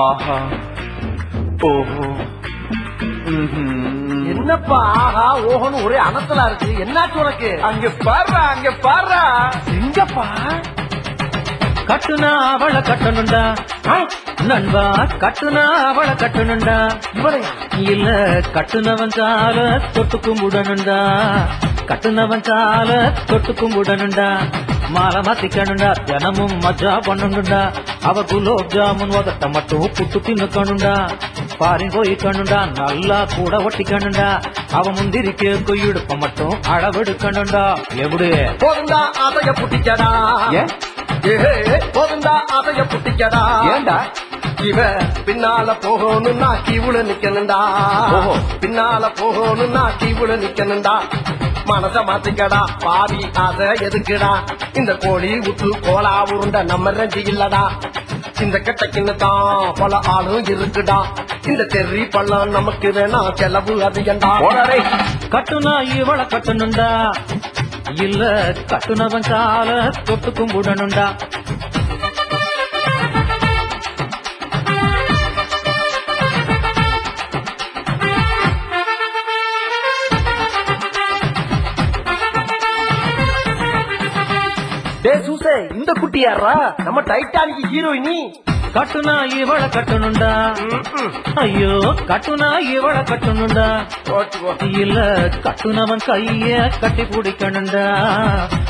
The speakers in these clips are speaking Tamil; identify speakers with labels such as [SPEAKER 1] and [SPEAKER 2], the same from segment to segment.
[SPEAKER 1] ஆஹா. ஓஹோ.
[SPEAKER 2] என்னப்பா ஆஹா ஓஹோன்னு ஒரே அனத்தலா இருக்கு. என்னாச்சு உனக்கு?
[SPEAKER 1] அங்க பாடுறா அங்க பாடுறா
[SPEAKER 2] எங்கப்பா?
[SPEAKER 3] கட்டுனா அவளை கட்டணுண்டா நண்பா கட்டுனா அவளை கட்டணுண்டா இல்ல கட்டுனவன் கால தொட்டு கும்பிடணுண்டா கட்டுனவன் கால தொட்டு கும்பிடணுண்டா மாலை மாத்திக்கணுண்டா தினமும் மஜா பண்ணணுண்டா அவ குலோப் ஜாமுன் உதட்ட மட்டும் புட்டு தின்னுக்கணுண்டா. பாரின் போய்க்கணுண்டா நல்லா கூட ஒட்டிக்கணுண்டா. அவ முந்திரி கேக்கு இடுப்ப மட்டும் அளவெடுக்கணுண்டா. எப்படி
[SPEAKER 2] போதுண்டா அதைய புட்டிக்கடா. போதுண்டா அதைய புட்டிக்கடா.
[SPEAKER 1] ஏன்டா
[SPEAKER 2] இவ பின்னால போகணும்னா கீவுல நிக்கணும்டா. பின்னால போகணும்னா கீவுல நிக்கணும்டா மனச மாத்திக்கடா. பாவி அத எதுக்குடா? இந்த கோழி விட்டு கோலா உருண்ட நம்ம ரெஞ்சி இல்லடா. இந்த கெட்டக்கின்னு தான் பல ஆளும் இருக்குடா. இந்த தெரி பள்ளம் நமக்கு வேணா செலவு அதிகண்டா
[SPEAKER 1] போடாரே
[SPEAKER 3] கட்டுனா இவளை கட்டணுண்டா இல்ல கட்டுனவன் கால தொட்டு கும்பிடணுண்டா
[SPEAKER 2] யாரா நம்ம டைட்டானிக் ஹீரோயினி
[SPEAKER 3] கட்டுனா இவளை கட்டணுண்டா ஐயோ கட்டுனா இவளை கட்டணுண்டா இல்ல கட்டுனவன் கைய கட்டி பிடிக்கணுண்டா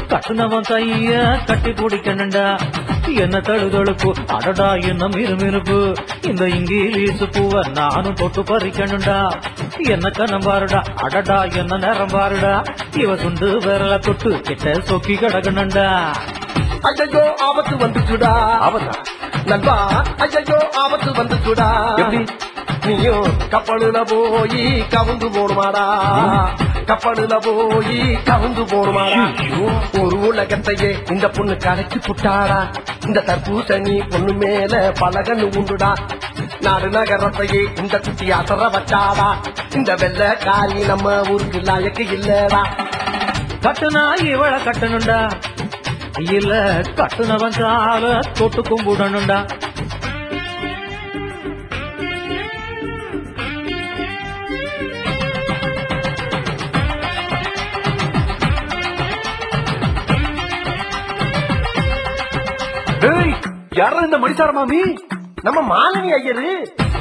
[SPEAKER 3] கட்டுனவன் கைய கட்டி பிடிக்கணுண்டா என்ன தழுதழுப்பு? அடடா என்ன மிருமிருப்பு? இந்த இங்கிலீஷ் பூவ நானும் தொட்டு பறிக்கணுண்டா என்ன கண்ணம் பாருடா? அடடா என்ன நேரம் பாருடா? இவ சுண்டு விரல தொட்டு கிட்ட சொக்கி கிடக்கணுண்டா
[SPEAKER 2] ஐயோ ஆபத்து வந்துச்சுடா.
[SPEAKER 1] ஆபத்தா?
[SPEAKER 2] நண்பா ஐயோ ஆபத்து வந்துச்சுடா? நீயும் கப்பலுல போய் கவுந்து போடுமாடா. கப்பலுல போய் கவுந்து போடுமாடா. ஒரு உலகத்தையே இந்த பொண்ணு கடைச்சு புட்டாடா. இந்த தர்பூசணி பொண்ணு மேல பலகன்னு உண்டுடா. நாடு நகரத்தையே இந்த குட்டி அசர வச்சாடா. இந்த வெள்ளை காரி நம்ம ஊருக்கு லாயக்கு இல்லடா.
[SPEAKER 3] கட்டுனா இவளை கட்டணுண்டா இல்ல கட்டுனவன் கால தொட்டு கும்பிடணுண்டா
[SPEAKER 1] டேய் யாரா இந்த மணிசார மாமி?
[SPEAKER 2] நம்ம மாலினி ஐயரு.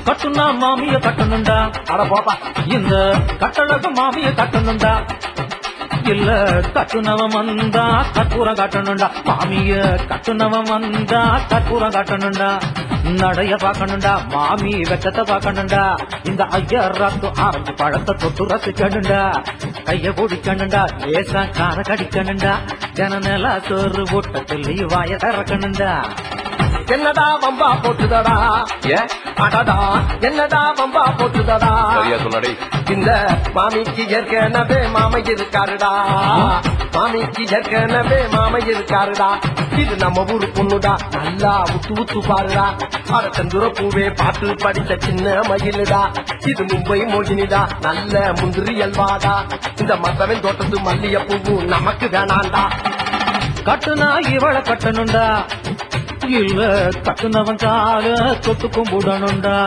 [SPEAKER 3] கட்டுனா மாமிய கட்டணுண்டா
[SPEAKER 2] அட போப்பா.
[SPEAKER 3] இந்த கட்டழக மாமிய கட்டணுண்டா இல்ல கட்டுனவன் வந்தா கற்பூரம் காட்டணுண்டா மாமிய கட்டுனவன் வந்தா கற்பூரம் காட்டணுண்டா நடைய பார்க்கணுண்டா மாமி வெட்டத்தை பார்க்கணுண்டா இந்த ஐயர் ரத்து ஆரஞ்சு பழத்தை தொட்டு ரசிக்கணுண்டா கைய பிடிக்கணுண்டா லேசா கார கடிக்கணுண்டா ஜன நில சோறு ஊட்டத்தில் வாய திறக்கணுண்டா
[SPEAKER 2] என்னடா வம்பா போட்டுதடா? அடடா என்னடா வம்பா போட்டுதடா?
[SPEAKER 1] சரியா சொன்னடே.
[SPEAKER 2] இந்த மாமிக்கு ஏற்கனவே மாமை இருக்காருடா. மாமிக்கு ஏற்கனவே மாமை இருக்காருடா. இது நம்ம ஊரு பொண்ணுடா. நல்லா உத்து உத்து பாருடா. அட செந்துர பூவே பாட்டு படித்த சின்ன மயிலுடா. இது மும்பை மோகினிடா. நல்ல முந்திரி அல்வாடா. இந்த மத்தவன் தோட்டத்து மல்லிய பூவு நமக்கு வேணாண்டா.
[SPEAKER 3] கட்டுனா இவளை கட்டணுண்டா இல்ல தக்குனவன் கால தொட்டு கும்பிடணுண்டா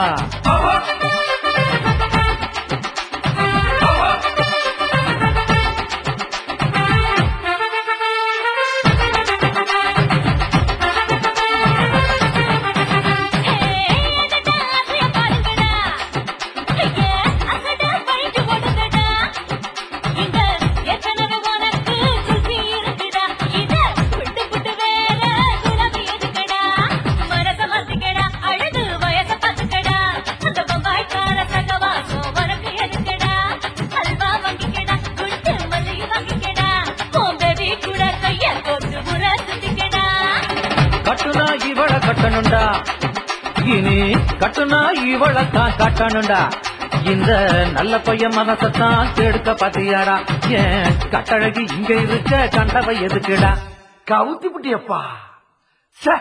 [SPEAKER 3] இவளை கட்டணுண்டா. இனி கட்டுனா இவளத்தான் தான் கட்டணுண்டா. இந்த நல்ல பையன் மனசத்தான் கெடுக்க பாத்தியாடா. ஏன் கட்டழகி இங்க இருக்க கண்டவை எதுக்குடா?
[SPEAKER 2] கவுத்தி புட்டியப்பா. சே